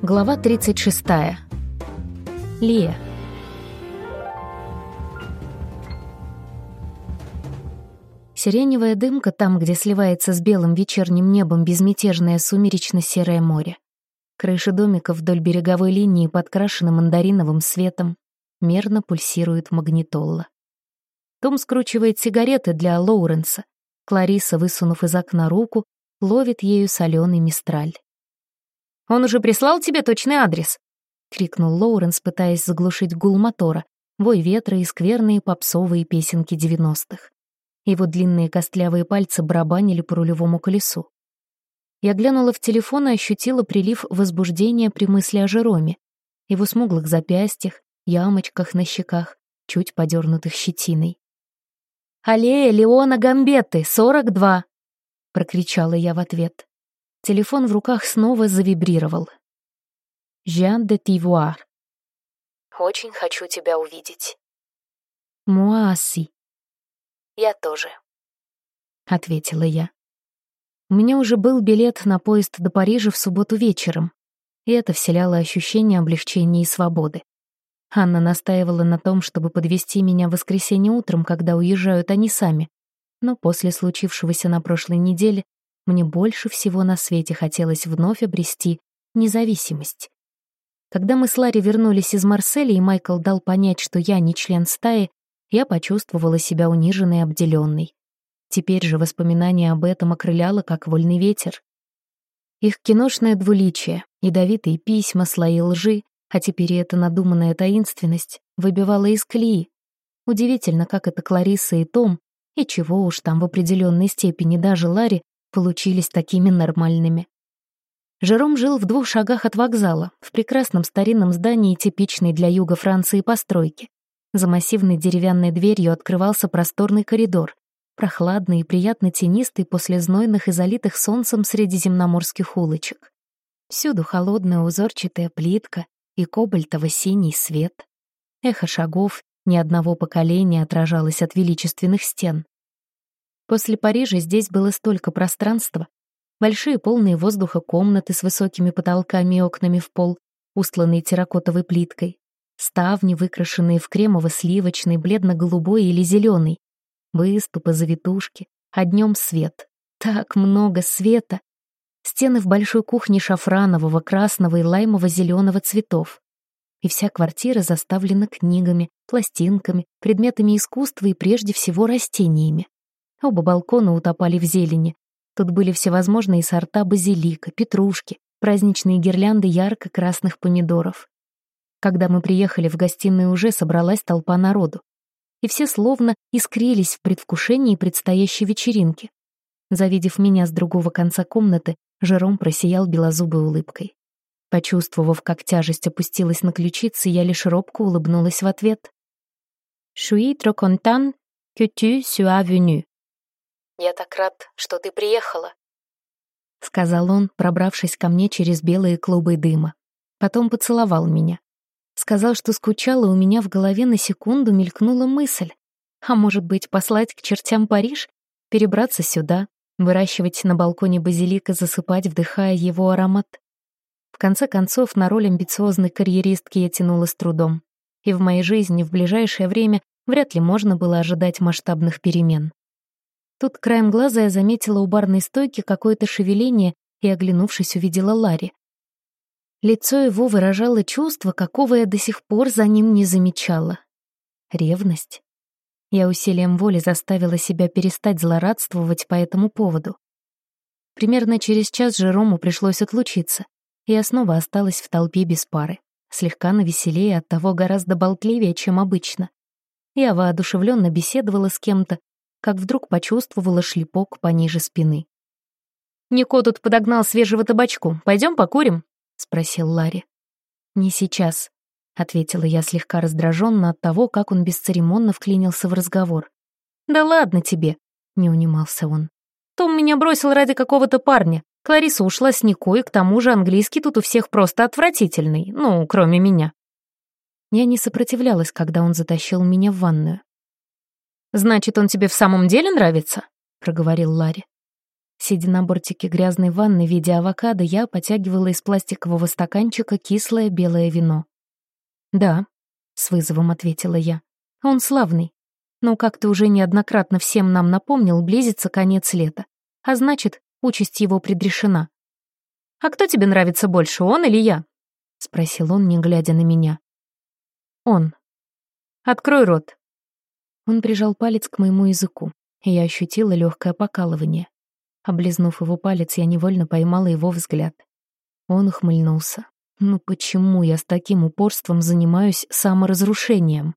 Глава 36. Лия. Сиреневая дымка там, где сливается с белым вечерним небом безмятежное сумеречно-серое море. Крыши домиков вдоль береговой линии подкрашены мандариновым светом. Мерно пульсирует магнитолла. Том скручивает сигареты для Лоуренса. Клариса, высунув из окна руку, ловит ею соленый мистраль. Он уже прислал тебе точный адрес?» — крикнул Лоуренс, пытаясь заглушить гул мотора, вой ветра и скверные попсовые песенки девяностых. Его длинные костлявые пальцы барабанили по рулевому колесу. Я глянула в телефон и ощутила прилив возбуждения при мысли о Жероме, его смуглых запястьях, ямочках на щеках, чуть подернутых щетиной. «Аллея Леона Гамбетты, 42!» — прокричала я в ответ. Телефон в руках снова завибрировал. «Жан де Тивуар». «Очень хочу тебя увидеть». «Муаси». «Я тоже», — ответила я. У меня уже был билет на поезд до Парижа в субботу вечером, и это вселяло ощущение облегчения и свободы. Анна настаивала на том, чтобы подвести меня в воскресенье утром, когда уезжают они сами, но после случившегося на прошлой неделе мне больше всего на свете хотелось вновь обрести независимость. Когда мы с Ларри вернулись из Марселя, и Майкл дал понять, что я не член стаи, я почувствовала себя униженной и обделенной. Теперь же воспоминание об этом окрыляло, как вольный ветер. Их киношное двуличие, ядовитые письма, слои лжи, а теперь и эта надуманная таинственность выбивала из колеи. Удивительно, как это Клариса и Том, и чего уж там в определенной степени даже Ларри получились такими нормальными. Жером жил в двух шагах от вокзала, в прекрасном старинном здании типичной для юга Франции постройки. За массивной деревянной дверью открывался просторный коридор, прохладный и приятно тенистый после знойных и залитых солнцем средиземноморских улочек. Всюду холодная узорчатая плитка и кобальтово-синий свет. Эхо шагов ни одного поколения отражалось от величественных стен. После Парижа здесь было столько пространства. Большие полные воздуха комнаты с высокими потолками и окнами в пол, устланные терракотовой плиткой. Ставни, выкрашенные в кремово-сливочный, бледно-голубой или зеленый. Выступы, завитушки, а днем свет. Так много света. Стены в большой кухне шафранового, красного и лаймово-зеленого цветов. И вся квартира заставлена книгами, пластинками, предметами искусства и прежде всего растениями. Оба балкона утопали в зелени. Тут были всевозможные сорта базилика, петрушки, праздничные гирлянды ярко-красных помидоров. Когда мы приехали в гостиную, уже собралась толпа народу. И все словно искрились в предвкушении предстоящей вечеринки. Завидев меня с другого конца комнаты, Жером просиял белозубой улыбкой. Почувствовав, как тяжесть опустилась на ключицы, я лишь робко улыбнулась в ответ. «Шуи троконтан tu sois venu». «Я так рад, что ты приехала», — сказал он, пробравшись ко мне через белые клубы дыма. Потом поцеловал меня. Сказал, что скучала, у меня в голове на секунду мелькнула мысль. А может быть, послать к чертям Париж? Перебраться сюда, выращивать на балконе базилика, засыпать, вдыхая его аромат? В конце концов, на роль амбициозной карьеристки я тянула с трудом. И в моей жизни в ближайшее время вряд ли можно было ожидать масштабных перемен. Тут краем глаза я заметила у барной стойки какое-то шевеление и, оглянувшись, увидела Ларри. Лицо его выражало чувство, какого я до сих пор за ним не замечала. Ревность. Я усилием воли заставила себя перестать злорадствовать по этому поводу. Примерно через час Жерому пришлось отлучиться, и я снова осталась в толпе без пары, слегка навеселее, от того гораздо болтливее, чем обычно. Я воодушевленно беседовала с кем-то, как вдруг почувствовала шлепок пониже спины. «Нико тут подогнал свежего табачку. Пойдем покурим?» — спросил Ларри. «Не сейчас», — ответила я слегка раздраженно от того, как он бесцеремонно вклинился в разговор. «Да ладно тебе», — не унимался он. «Том меня бросил ради какого-то парня. Клариса ушла с Нико, и к тому же английский тут у всех просто отвратительный, ну, кроме меня». Я не сопротивлялась, когда он затащил меня в ванную. «Значит, он тебе в самом деле нравится?» — проговорил Ларри. Сидя на бортике грязной ванны в виде авокадо, я потягивала из пластикового стаканчика кислое белое вино. «Да», — с вызовом ответила я. «Он славный. Но, как ты уже неоднократно всем нам напомнил, близится конец лета. А значит, участь его предрешена. «А кто тебе нравится больше, он или я?» — спросил он, не глядя на меня. «Он. Открой рот». Он прижал палец к моему языку, и я ощутила легкое покалывание. Облизнув его палец, я невольно поймала его взгляд. Он ухмыльнулся. «Ну почему я с таким упорством занимаюсь саморазрушением?»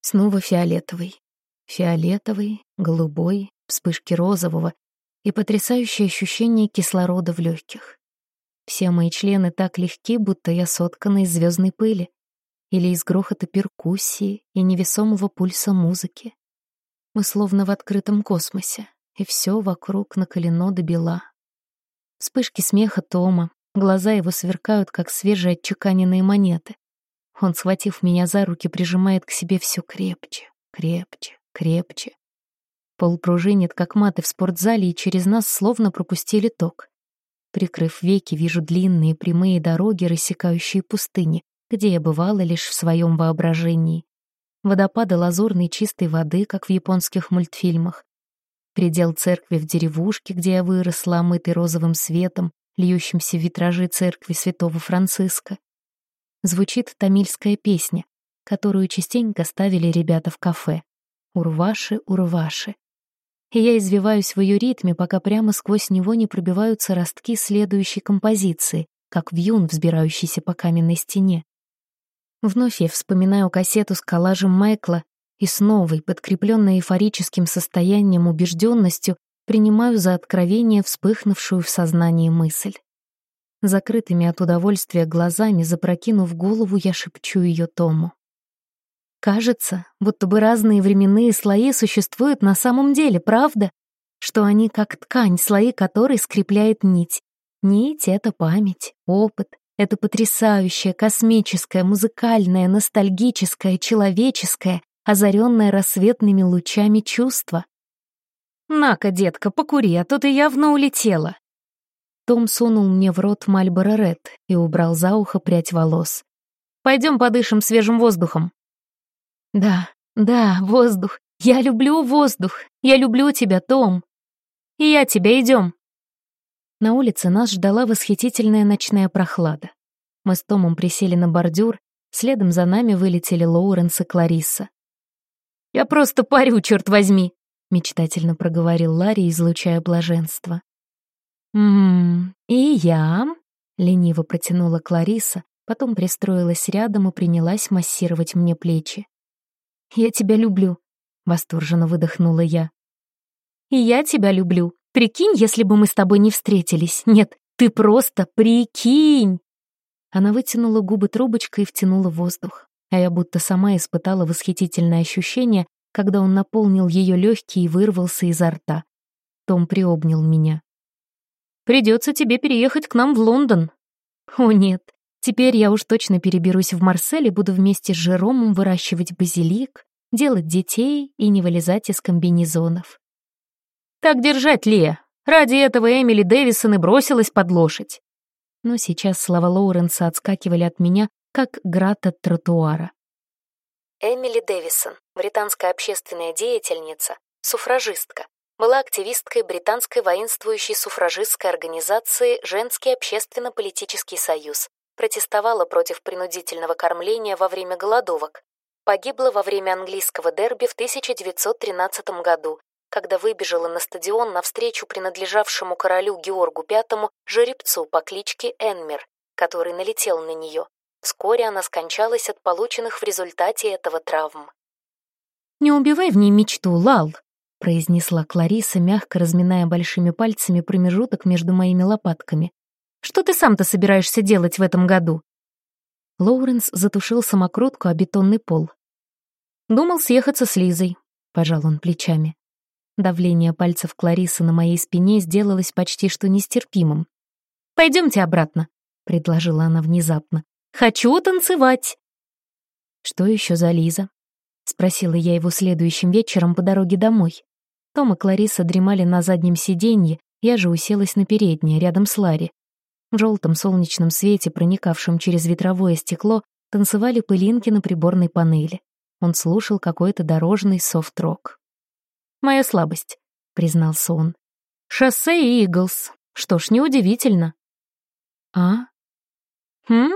Снова фиолетовый. Фиолетовый, голубой, вспышки розового и потрясающее ощущение кислорода в легких. Все мои члены так легки, будто я соткана из звездной пыли или из грохота перкуссии и невесомого пульса музыки. Мы словно в открытом космосе, и все вокруг накалено до бела. Вспышки смеха Тома, глаза его сверкают, как свежие отчеканенные монеты. Он, схватив меня за руки, прижимает к себе все крепче, крепче, крепче. Пол пружинит, как маты в спортзале, и через нас словно пропустили ток. Прикрыв веки, вижу длинные прямые дороги, рассекающие пустыни, где я бывала лишь в своем воображении. Водопады лазурной чистой воды, как в японских мультфильмах. Предел церкви в деревушке, где я выросла, омытый розовым светом, льющимся в витражи церкви святого Франциска. Звучит тамильская песня, которую частенько ставили ребята в кафе. «Урваши, урваши» и я извиваюсь в ее ритме, пока прямо сквозь него не пробиваются ростки следующей композиции, как вьюн, взбирающийся по каменной стене. Вновь я вспоминаю кассету с коллажем Майкла и с новой, подкрепленной эйфорическим состоянием убежденностью, принимаю за откровение вспыхнувшую в сознании мысль. Закрытыми от удовольствия глазами, запрокинув голову, я шепчу ее Тому. Кажется, будто бы разные временные слои существуют на самом деле, правда? Что они как ткань, слои которой скрепляет нить. Нить — это память, опыт, это потрясающее, космическое, музыкальное, ностальгическое, человеческое, озаренное рассветными лучами чувство. «На-ка, детка, покури, а то ты явно улетела». Том сунул мне в рот Мальборо Ред и убрал за ухо прядь волос. «Пойдем подышим свежим воздухом». Да, да, воздух. Я люблю воздух. Я люблю тебя, Том. И я тебя, идем. На улице нас ждала восхитительная ночная прохлада. Мы с Томом присели на бордюр, следом за нами вылетели Лоуренс и Клариса. «Я просто парю, черт возьми!» — мечтательно проговорил Ларри, излучая блаженство. «Ммм, и я?» — лениво протянула Клариса, потом пристроилась рядом и принялась массировать мне плечи. «Я тебя люблю», — восторженно выдохнула я. «И я тебя люблю. Прикинь, если бы мы с тобой не встретились. Нет, ты просто прикинь!» Она вытянула губы трубочкой и втянула воздух, а я будто сама испытала восхитительное ощущение, когда он наполнил ее легкие и вырвался изо рта. Том приобнял меня. «Придется тебе переехать к нам в Лондон». «О нет, Теперь я уж точно переберусь в Марсель и буду вместе с Жеромом выращивать базилик, делать детей и не вылезать из комбинезонов. «Так держать, Лия! Ради этого Эмили Дэвисон и бросилась под лошадь!» Но сейчас слова Лоуренса отскакивали от меня, как град от тротуара. Эмили Дэвисон, британская общественная деятельница, суфражистка, была активисткой британской воинствующей суфражистской организации «Женский общественно-политический союз», протестовала против принудительного кормления во время голодовок. Погибла во время английского дерби в 1913 году, когда выбежала на стадион навстречу принадлежавшему королю Георгу V жеребцу по кличке Энмер, который налетел на нее. Вскоре она скончалась от полученных в результате этого травм. «Не убивай в ней мечту, Лал», — произнесла Клариса, мягко разминая большими пальцами промежуток между моими лопатками. Что ты сам-то собираешься делать в этом году?» Лоуренс затушил самокрутку о бетонный пол. «Думал съехаться с Лизой», — пожал он плечами. Давление пальцев Кларисы на моей спине сделалось почти что нестерпимым. «Пойдемте обратно», — предложила она внезапно. «Хочу танцевать!» «Что еще за Лиза?» — спросила я его следующим вечером по дороге домой. Том и Клариса дремали на заднем сиденье, Я же уселась на переднее, рядом с Ларри. В желтом солнечном свете, проникавшем через ветровое стекло, танцевали пылинки на приборной панели. Он слушал какой-то дорожный софт-рок. «Моя слабость», — признался он. «Шоссе и Иглс. Что ж, неудивительно». «А? Хм?»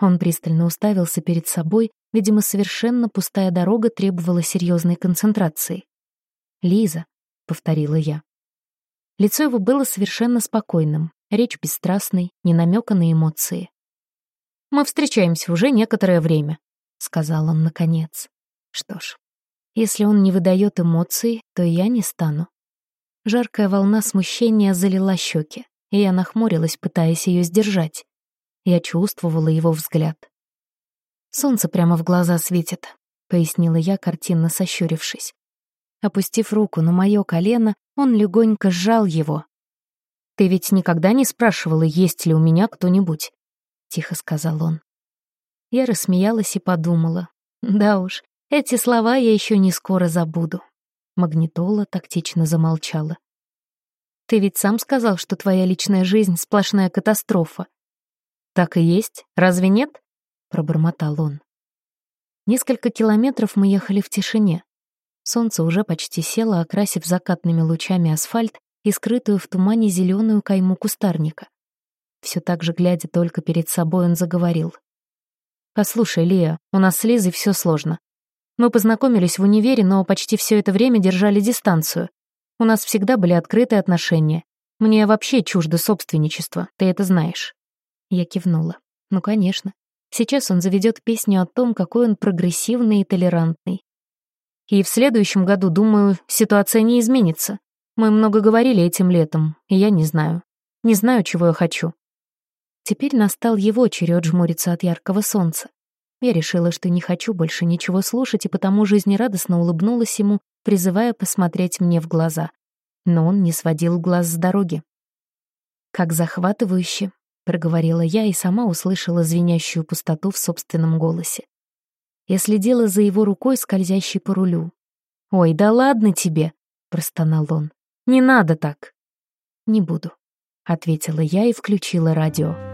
Он пристально уставился перед собой, видимо, совершенно пустая дорога требовала серьезной концентрации. «Лиза», — повторила я. Лицо его было совершенно спокойным, речь бесстрастной, не намека на эмоции. «Мы встречаемся уже некоторое время», — сказал он наконец. Что ж, если он не выдает эмоций, то и я не стану. Жаркая волна смущения залила щеки, и я нахмурилась, пытаясь ее сдержать. Я чувствовала его взгляд. «Солнце прямо в глаза светит», — пояснила я, картинно сощурившись. Опустив руку на мое колено, он легонько сжал его. «Ты ведь никогда не спрашивала, есть ли у меня кто-нибудь?» — тихо сказал он. Я рассмеялась и подумала. Да уж, эти слова я еще не скоро забуду. Магнитола тактично замолчала. «Ты ведь сам сказал, что твоя личная жизнь — сплошная катастрофа. «Так и есть, разве нет?» — пробормотал он. Несколько километров мы ехали в тишине. Солнце уже почти село, окрасив закатными лучами асфальт и скрытую в тумане зеленую кайму кустарника. Все так же, глядя только перед собой, он заговорил. «Послушай, Лия, у нас с Лизой все сложно. Мы познакомились в универе, но почти все это время держали дистанцию. У нас всегда были открытые отношения. Мне вообще чуждо собственничество, ты это знаешь. Я кивнула. Ну, конечно. Сейчас он заведет песню о том, какой он прогрессивный и толерантный. И в следующем году, думаю, ситуация не изменится. Мы много говорили этим летом, и я не знаю. Не знаю, чего я хочу. Теперь настал его черед жмуриться от яркого солнца. Я решила, что не хочу больше ничего слушать, и потому жизнерадостно улыбнулась ему, призывая посмотреть мне в глаза. Но он не сводил глаз с дороги. Как захватывающе, — проговорила я и сама услышала звенящую пустоту в собственном голосе. Я следила за его рукой, скользящей по рулю. «Ой, да ладно тебе!» — простонал он. «Не надо так!» «Не буду», — ответила я и включила радио.